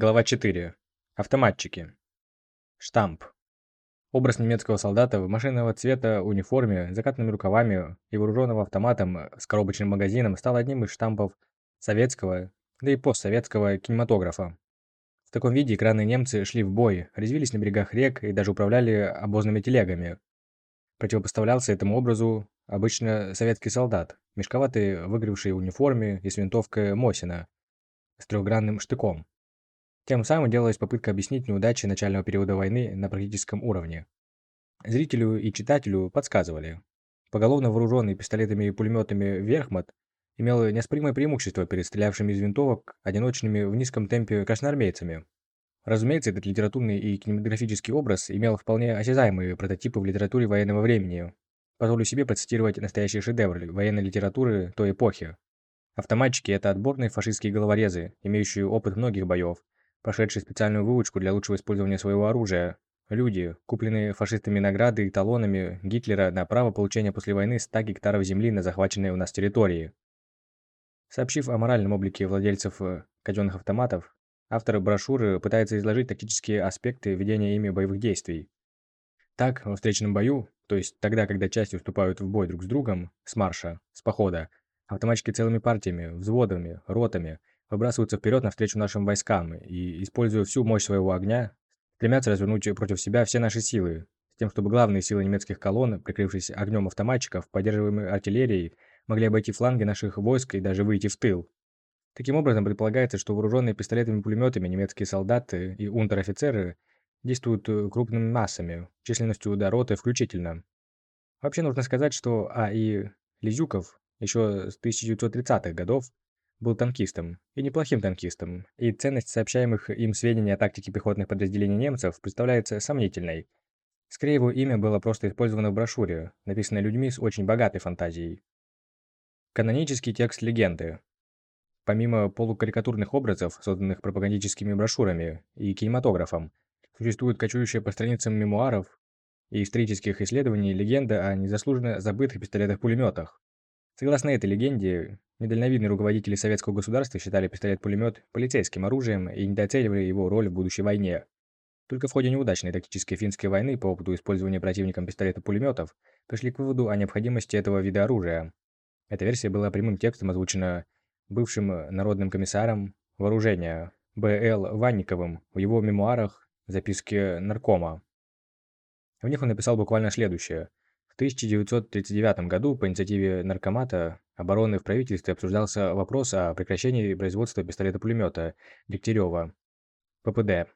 Глава 4. Автоматчики. Штамп. Образ немецкого солдата в машинного цвета униформе, закатными рукавами и вооруженного автоматом с коробочным магазином стал одним из штампов советского, да и постсоветского кинематографа. В таком виде экранные немцы шли в бой, резвились на берегах рек и даже управляли обозными телегами. Противопоставлялся этому образу обычно советский солдат, мешковатый выгоревший в униформе и с винтовкой Мосина с трехгранным штыком. Тем самым делалась попытка объяснить неудачи начального периода войны на практическом уровне. Зрителю и читателю подсказывали. Поголовно вооруженный пистолетами и пулеметами Верхмат имел неоспоримое преимущество перед стрелявшими из винтовок одиночными в низком темпе красноармейцами. Разумеется, этот литературный и кинематографический образ имел вполне осязаемые прототипы в литературе военного времени. Позволю себе процитировать настоящий шедевр военной литературы той эпохи. Автоматчики – это отборные фашистские головорезы, имеющие опыт многих боев, прошедшие специальную выучку для лучшего использования своего оружия. Люди, купленные фашистами награды и талонами Гитлера на право получения после войны 100 гектаров земли на захваченной у нас территории. Сообщив о моральном облике владельцев э, казенных автоматов, автор брошюры пытается изложить тактические аспекты ведения ими боевых действий. Так, во встречном бою, то есть тогда, когда части уступают в бой друг с другом, с марша, с похода, автоматчики целыми партиями, взводами, ротами выбрасываются вперед навстречу нашим войскам и, используя всю мощь своего огня, стремятся развернуть против себя все наши силы, с тем, чтобы главные силы немецких колонн, прикрывшись огнем автоматчиков, поддерживаемой артиллерией, могли обойти фланги наших войск и даже выйти в тыл. Таким образом, предполагается, что вооруженные пистолетами и пулеметами немецкие солдаты и унтер-офицеры действуют э, крупными массами, численностью до роты включительно. Вообще нужно сказать, что А.И. Лизюков еще с 1930-х годов был танкистом, и неплохим танкистом, и ценность сообщаемых им сведений о тактике пехотных подразделений немцев представляется сомнительной. Скорее его имя было просто использовано в брошюре, написанной людьми с очень богатой фантазией. Канонический текст легенды. Помимо полукарикатурных образов, созданных пропагандическими брошюрами и кинематографом, существует кочующая по страницам мемуаров и исторических исследований легенда о незаслуженно забытых пистолетах-пулеметах. Согласно этой легенде, недальновидные руководители советского государства считали пистолет-пулемет полицейским оружием и недооценивали его роль в будущей войне. Только в ходе неудачной тактической финской войны по опыту использования противником пистолета-пулеметов пришли к выводу о необходимости этого вида оружия. Эта версия была прямым текстом озвучена бывшим народным комиссаром вооружения Б.Л. Ванниковым в его мемуарах «Записки наркома». В них он написал буквально следующее. 1939 году по инициативе Наркомата обороны в правительстве обсуждался вопрос о прекращении производства пистолета-пулемета Дегтярева, ППД,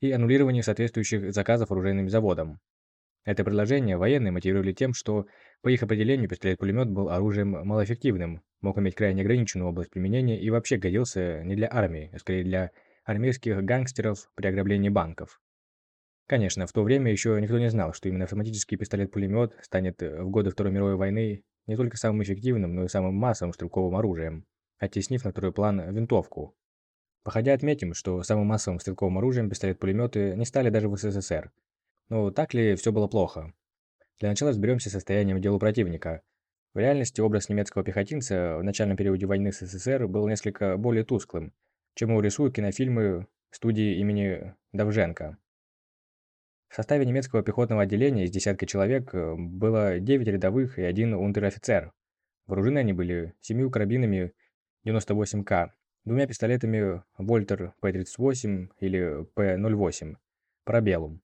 и аннулировании соответствующих заказов оружейным заводам. Это предложение военные мотивировали тем, что, по их определению, пистолет-пулемет был оружием малоэффективным, мог иметь крайне ограниченную область применения и вообще годился не для армии, а скорее для армейских гангстеров при ограблении банков. Конечно, в то время еще никто не знал, что именно автоматический пистолет-пулемет станет в годы Второй мировой войны не только самым эффективным, но и самым массовым стрелковым оружием, оттеснив на второй план винтовку. Походя отметим, что самым массовым стрелковым оружием пистолет-пулеметы не стали даже в СССР. Но так ли все было плохо? Для начала разберемся с состоянием дела противника. В реальности образ немецкого пехотинца в начальном периоде войны с СССР был несколько более тусклым, чем его рисуют кинофильмы студии имени Довженко. В составе немецкого пехотного отделения из десятка человек э, было 9 рядовых и один унтер-офицер. Вооружены они были семью карабинами 98К, двумя пистолетами Вальтер П-38 или П-08, Парабеллум,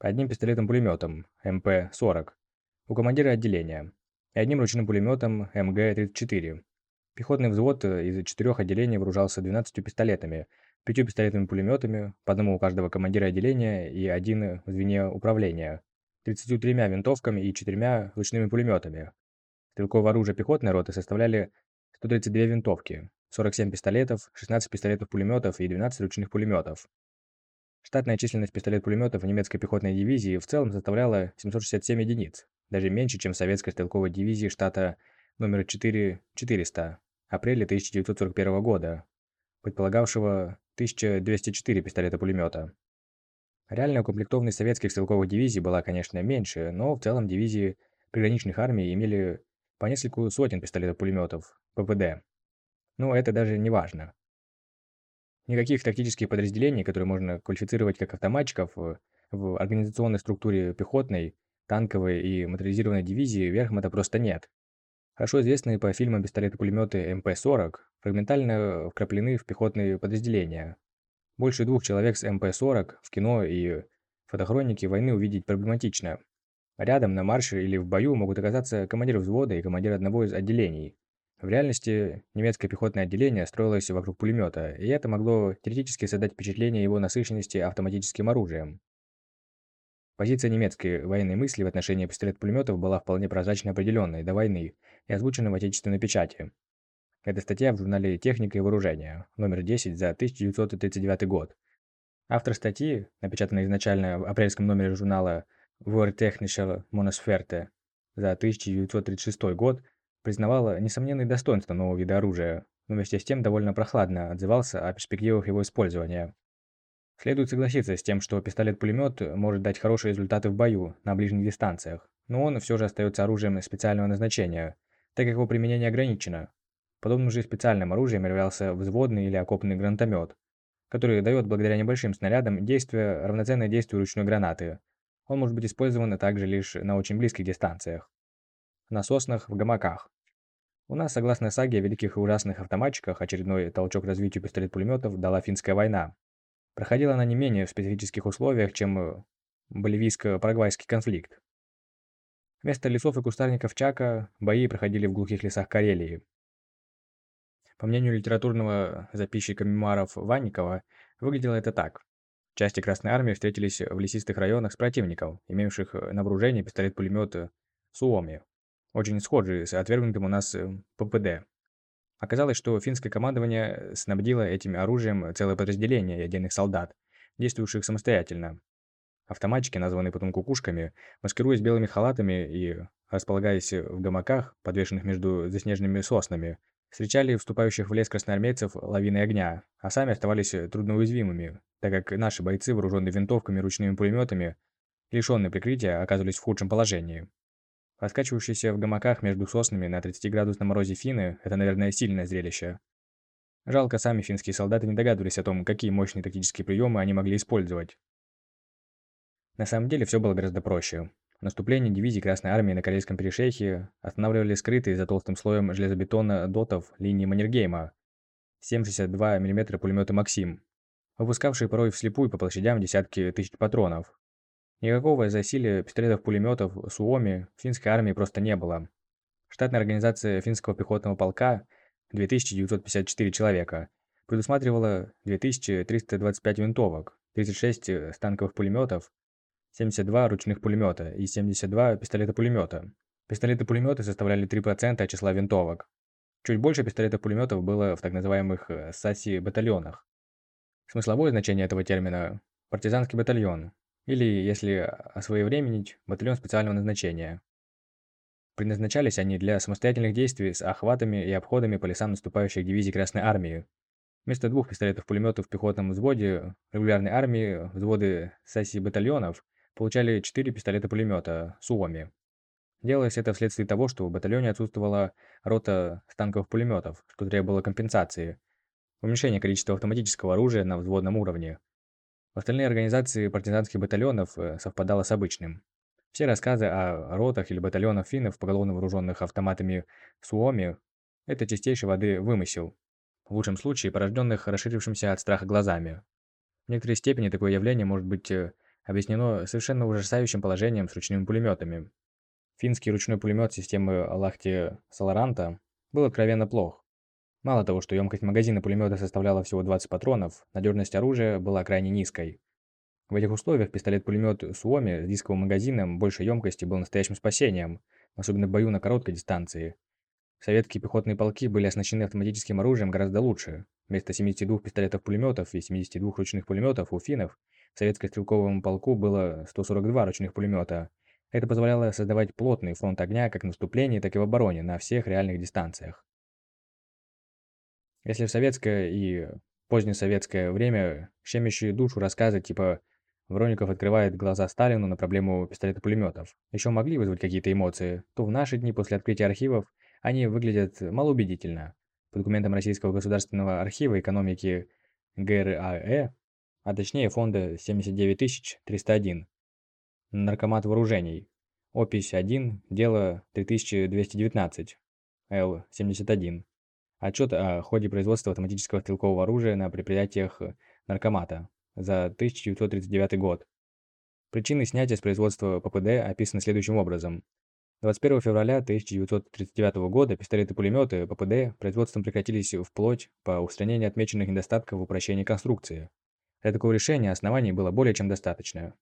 одним пистолетом-пулеметом МП-40 у командира отделения и одним ручным пулеметом МГ-34. Пехотный взвод э, из четырех отделений вооружался 12 пистолетами – пятью пистолетными пулеметами, по одному у каждого командира отделения и один в звене управления, 33 винтовками и четырьмя ручными пулеметами. Стрелковое оружие пехотной роты составляли 132 винтовки, 47 пистолетов, 16 пистолетов-пулеметов и 12 ручных пулеметов. Штатная численность пистолет-пулеметов немецкой пехотной дивизии в целом составляла 767 единиц, даже меньше, чем советской стрелковой дивизии штата номер 4 400 апреля 1941 года, предполагавшего 1204 пистолета-пулемета. Реальная укомплектованность советских стрелковых дивизий была, конечно, меньше, но в целом дивизии приграничных армий имели по нескольку сотен пистолетов-пулеметов, ППД. Но это даже не важно. Никаких тактических подразделений, которые можно квалифицировать как автоматчиков, э, в организационной структуре пехотной, танковой и моторизированной дивизии Вермахта просто нет. Хорошо известные по фильмам пистолеты-пулеметы МП-40 фрагментарно вкраплены в пехотные подразделения. Больше двух человек с МП-40 в кино и фотохронике войны увидеть проблематично. Рядом, на марше или в бою могут оказаться командир взвода и командир одного из отделений. В реальности немецкое пехотное отделение строилось вокруг пулемета, и это могло теоретически создать впечатление его насыщенности автоматическим оружием. Позиция немецкой военной мысли в отношении пистолет-пулеметов была вполне прозрачно определенной до войны и озвучена в отечественной печати. Это статья в журнале «Техника и вооружение», номер 10 за 1939 год. Автор статьи, напечатанной изначально в апрельском номере журнала War Technische Monospherte за 1936 год, признавала несомненные достоинства нового вида оружия, но вместе с тем довольно прохладно отзывался о перспективах его использования. Следует согласиться с тем, что пистолет-пулемет может дать хорошие результаты в бою на ближних дистанциях, но он все же остается оружием специального назначения, так как его применение ограничено. Подобным же специальным оружием являлся взводный или окопный гранатомет, который дает благодаря небольшим снарядам действие, равноценное действию ручной гранаты. Он может быть использован также лишь на очень близких дистанциях. На соснах, в гамаках. У нас, согласно саге о великих и ужасных автоматчиках, очередной толчок развитию пистолет-пулеметов дала финская война. Проходила она не менее в специфических условиях, чем э, боливийско-парагвайский конфликт. Вместо лесов и кустарников Чака бои проходили в глухих лесах Карелии. По мнению литературного записчика мемуаров Ванникова, выглядело это так. Части Красной Армии встретились в лесистых районах с противником, имевших на вооружении пистолет-пулемет Суоми, очень схожий с отвергнутым у нас э, ППД. Оказалось, что финское командование снабдило этим оружием целое подразделение отдельных солдат, действующих самостоятельно. Автоматчики, названные потом кукушками, маскируясь белыми халатами и располагаясь в гамаках, подвешенных между заснеженными соснами, встречали вступающих в лес красноармейцев лавиной огня, а сами оставались трудноуязвимыми, так как наши бойцы, вооруженные винтовками и ручными пулеметами, лишенные прикрытия, оказывались в худшем положении. Раскачивающиеся в гамаках между соснами на 30-градусном морозе финны – это, наверное, сильное зрелище. Жалко, сами финские солдаты не догадывались о том, какие мощные тактические приемы они могли использовать. На самом деле все было гораздо проще. Наступление дивизии Красной Армии на Корейском перешейхе останавливали скрытые за толстым слоем железобетона дотов линии Маннергейма 7,62 мм пулеметы «Максим», выпускавшие порой вслепую по площадям десятки тысяч патронов. Никакого засилия пистолетов-пулеметов Суоми финской армии просто не было. Штатная организация финского пехотного полка 2954 человека предусматривала 2325 винтовок, 36 станковых пулеметов, 72 ручных пулемета и 72 пистолета-пулемета. Пистолеты-пулеметы составляли 3% от числа винтовок. Чуть больше пистолетов-пулеметов было в так называемых э, САСИ-батальонах. Смысловое значение этого термина – партизанский батальон, или, если освоевременить, батальон специального назначения. Предназначались они для самостоятельных действий с охватами и обходами по лесам наступающих дивизий Красной Армии. Вместо двух пистолетов-пулеметов в пехотном взводе регулярной армии взводы сессий батальонов получали четыре пистолета-пулемета Суоми. Делалось это вследствие того, что в батальоне отсутствовала рота станковых пулеметов, что требовало компенсации, уменьшения количества автоматического оружия на взводном уровне, в остальные организации партизанских батальонов э, совпадало с обычным. Все рассказы о ротах или батальонах финнов, поголовно вооруженных автоматами Суоми, это чистейшей воды вымысел, в лучшем случае порожденных расширившимся от страха глазами. В некоторой степени такое явление может быть э, объяснено совершенно ужасающим положением с ручными пулеметами. Финский ручной пулемет системы Лахти Саларанта был откровенно плох. Мало того, что емкость магазина пулемета составляла всего 20 патронов, надежность оружия была крайне низкой. В этих условиях пистолет-пулемет Суоми с дисковым магазином большей емкости был настоящим спасением, особенно в бою на короткой дистанции. Советские пехотные полки были оснащены автоматическим оружием гораздо лучше. Вместо 72 пистолетов-пулеметов и 72 ручных пулеметов у финнов в советско-стрелковом полку было 142 ручных пулемета. Это позволяло создавать плотный фронт огня как в наступлении, так и в обороне на всех реальных дистанциях. Если в советское и позднесоветское время щемящие душу рассказы типа Вроников открывает глаза Сталину на проблему пистолета-пулеметов еще могли вызвать какие-то эмоции, то в наши дни после открытия архивов они выглядят малоубедительно. По документам Российского государственного архива экономики ГРАЭ, а точнее фонда 79301, Наркомат вооружений, опись 1, дело 3219, Л-71. Отчет о ходе производства автоматического стрелкового оружия на предприятиях Наркомата за 1939 год. Причины снятия с производства ППД описаны следующим образом. 21 февраля 1939 года пистолеты-пулеметы ППД производством прекратились вплоть по устранению отмеченных недостатков в упрощении конструкции. Для такого решения оснований было более чем достаточно.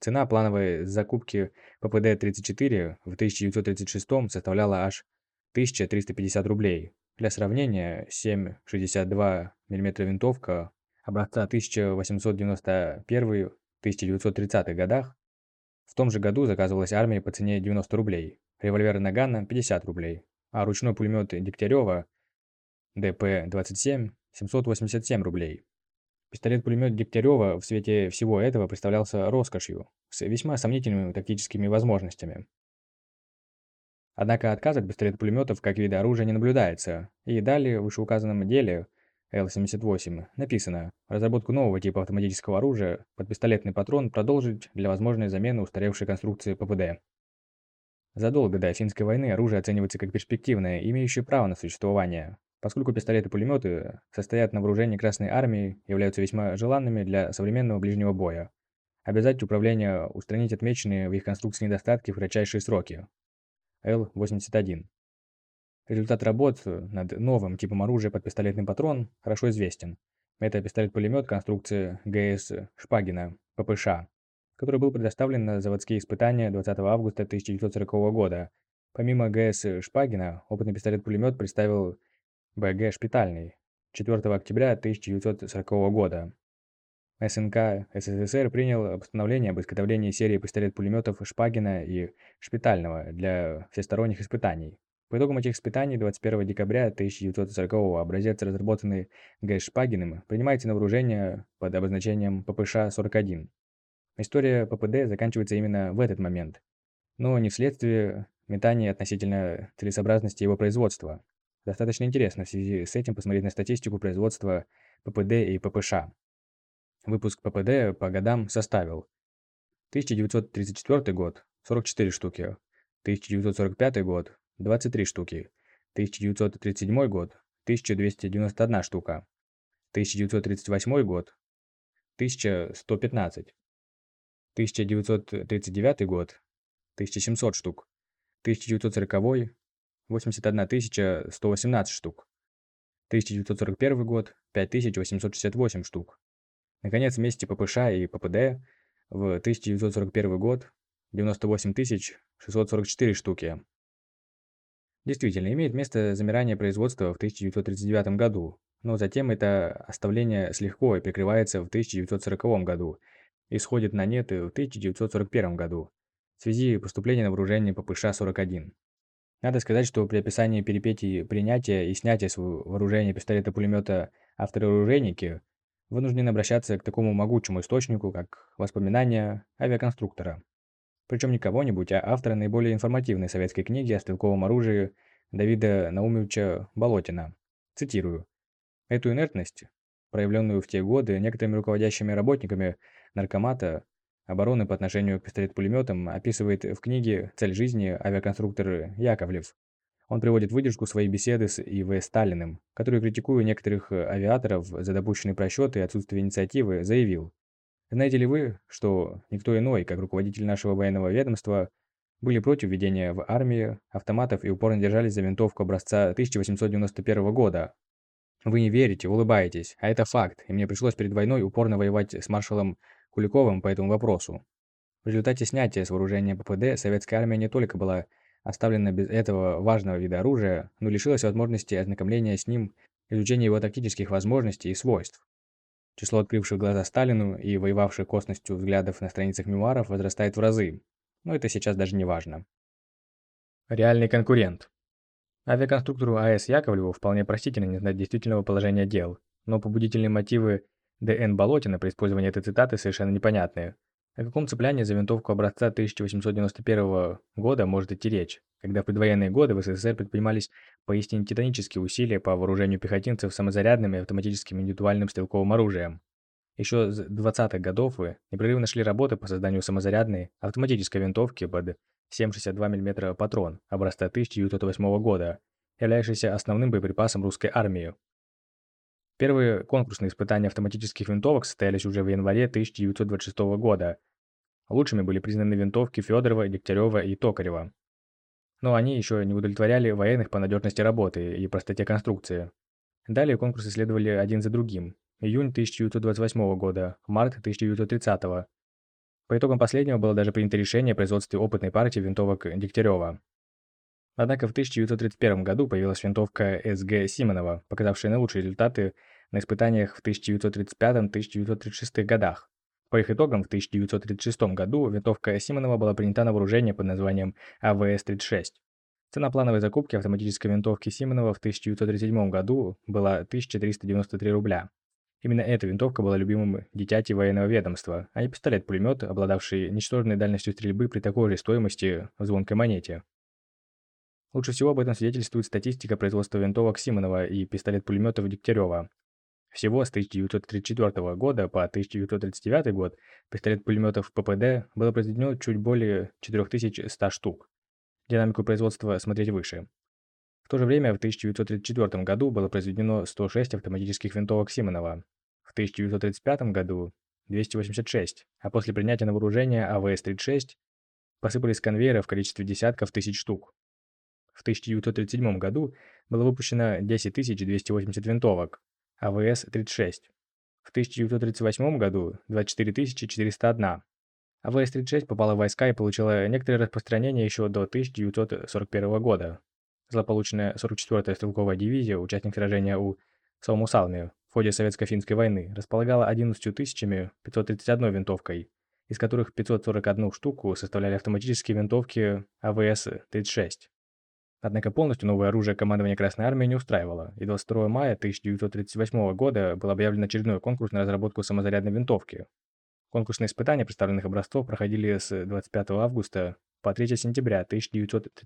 Цена плановой закупки ППД-34 в 1936 составляла аж 1350 рублей. Для сравнения, 7,62 мм винтовка образца 1891-1930 годах в том же году заказывалась армии по цене 90 рублей, револьвер Нагана 50 рублей, а ручной пулемет Дегтярева ДП-27 787 рублей. Пистолет-пулемет Дегтярева в свете всего этого представлялся роскошью, с весьма сомнительными тактическими возможностями. Однако отказ от пистолет-пулеметов как вида оружия не наблюдается, и далее в вышеуказанном деле Л-78 написано «Разработку нового типа автоматического оружия под пистолетный патрон продолжить для возможной замены устаревшей конструкции ППД». Задолго до финской войны оружие оценивается как перспективное, имеющее право на существование, Поскольку пистолеты-пулеметы состоят на вооружении Красной Армии, являются весьма желанными для современного ближнего боя. Обязать управление устранить отмеченные в их конструкции недостатки в кратчайшие сроки. Л-81. Результат работ над новым типом оружия под пистолетный патрон хорошо известен. Это пистолет-пулемет конструкции ГС Шпагина, ППШ, который был предоставлен на заводские испытания 20 августа 1940 года. Помимо ГС Шпагина, опытный пистолет-пулемет представил БГ «Шпитальный» 4 октября 1940 года. СНК СССР принял постановление об изготовлении серии пистолет-пулеметов Шпагина и Шпитального для всесторонних испытаний. По итогам этих испытаний 21 декабря 1940 образец, разработанный Г. Шпагиным, принимается на вооружение под обозначением ППШ-41. История ППД заканчивается именно в этот момент, но не вследствие метания относительно целесообразности его производства. Достаточно интересно в связи с этим посмотреть на статистику производства ППД и ППШ. Выпуск ППД по годам составил 1934 год – 44 штуки, 1945 год – 23 штуки, 1937 год – 1291 штука, 1938 год – 1115, 1939 год – 1700 штук, 1940 81 118 штук. 1941 год – 5868 штук. Наконец, вместе ППШ и ППД в 1941 год – 98 644 штуки. Действительно, имеет место замирание производства в 1939 году, но затем это оставление слегка прикрывается в 1940 году и сходит на нет в 1941 году в связи поступления на вооружение ППШ-41. Надо сказать, что при описании перипетий принятия и снятия с вооружения пистолета-пулемета авторы-оружейники вынуждены обращаться к такому могучему источнику, как воспоминания авиаконструктора. Причем не кого-нибудь, а автора наиболее информативной советской книги о стрелковом оружии Давида Наумовича Болотина. Цитирую. «Эту инертность, проявленную в те годы некоторыми руководящими работниками наркомата, обороны по отношению к пистолет-пулеметам описывает в книге «Цель жизни» авиаконструктор Яковлев. Он приводит выдержку своей беседы с И.В. Сталиным, который, критикуя некоторых авиаторов за допущенные просчеты и отсутствие инициативы, заявил «Знаете ли вы, что никто иной, как руководитель нашего военного ведомства, были против введения в армии автоматов и упорно держались за винтовку образца 1891 года. Вы не верите, улыбаетесь, а это факт, и мне пришлось перед войной упорно воевать с маршалом Куликовым по этому вопросу. В результате снятия с вооружения ППД советская армия не только была оставлена без этого важного вида оружия, но лишилась возможности ознакомления с ним, изучения его тактических возможностей и свойств. Число открывших глаза Сталину и воевавших косностью взглядов на страницах мемуаров возрастает в разы, но это сейчас даже не важно. Реальный конкурент. Авиаконструктору А.С. Яковлеву вполне простительно не знать действительного положения дел, но побудительные мотивы Д.Н. Болотина при использовании этой цитаты совершенно непонятные. О каком цеплянии за винтовку образца 1891 года может идти речь, когда в предвоенные годы в СССР предпринимались поистине титанические усилия по вооружению пехотинцев самозарядным и автоматическим индивидуальным стрелковым оружием? Еще с 20-х годов вы непрерывно шли работы по созданию самозарядной автоматической винтовки под 7,62 мм патрон образца 1908 года, являющийся основным боеприпасом русской армии. Первые конкурсные испытания автоматических винтовок состоялись уже в январе 1926 года. Лучшими были признаны винтовки Федорова, Дегтярева и Токарева. Но они еще не удовлетворяли военных по надежности работы и простоте конструкции. Далее конкурсы следовали один за другим. Июнь 1928 года, март 1930. По итогам последнего было даже принято решение о производстве опытной партии винтовок Дегтярева. Однако в 1931 году появилась винтовка СГ Симонова, показавшая наилучшие результаты на испытаниях в 1935-1936 годах. По их итогам в 1936 году винтовка Симонова была принята на вооружение под названием АВС-36. Цена плановой закупки автоматической винтовки Симонова в 1937 году была 1393 рубля. Именно эта винтовка была любимым дитяти военного ведомства, а не пистолет-пулемет, обладавший ничтожной дальностью стрельбы при такой же стоимости в звонкой монете. Лучше всего об этом свидетельствует статистика производства винтовок Симонова и пистолет-пулеметов Дегтярева. Всего с 1934 года по 1939 год пистолет-пулеметов ППД было произведено чуть более 4100 штук. Динамику производства смотреть выше. В то же время в 1934 году было произведено 106 автоматических винтовок Симонова, в 1935 году 286, а после принятия на вооружение АВС-36 посыпались конвейеры в количестве десятков тысяч штук. В 1937 году было выпущено 10 280 винтовок АВС-36. В 1938 году 24 401. АВС-36 попала в войска и получила некоторое распространение еще до 1941 года. Злополучная 44-я стрелковая дивизия, участник сражения у Суомуссалми в ходе Советско-финской войны, располагала 11 531 винтовкой, из которых 541 штуку составляли автоматические винтовки АВС-36. Однако полностью новое оружие командования Красной Армии не устраивало, и 22 мая 1938 года был объявлен очередной конкурс на разработку самозарядной винтовки. Конкурсные испытания представленных образцов проходили с 25 августа по 3 сентября 1939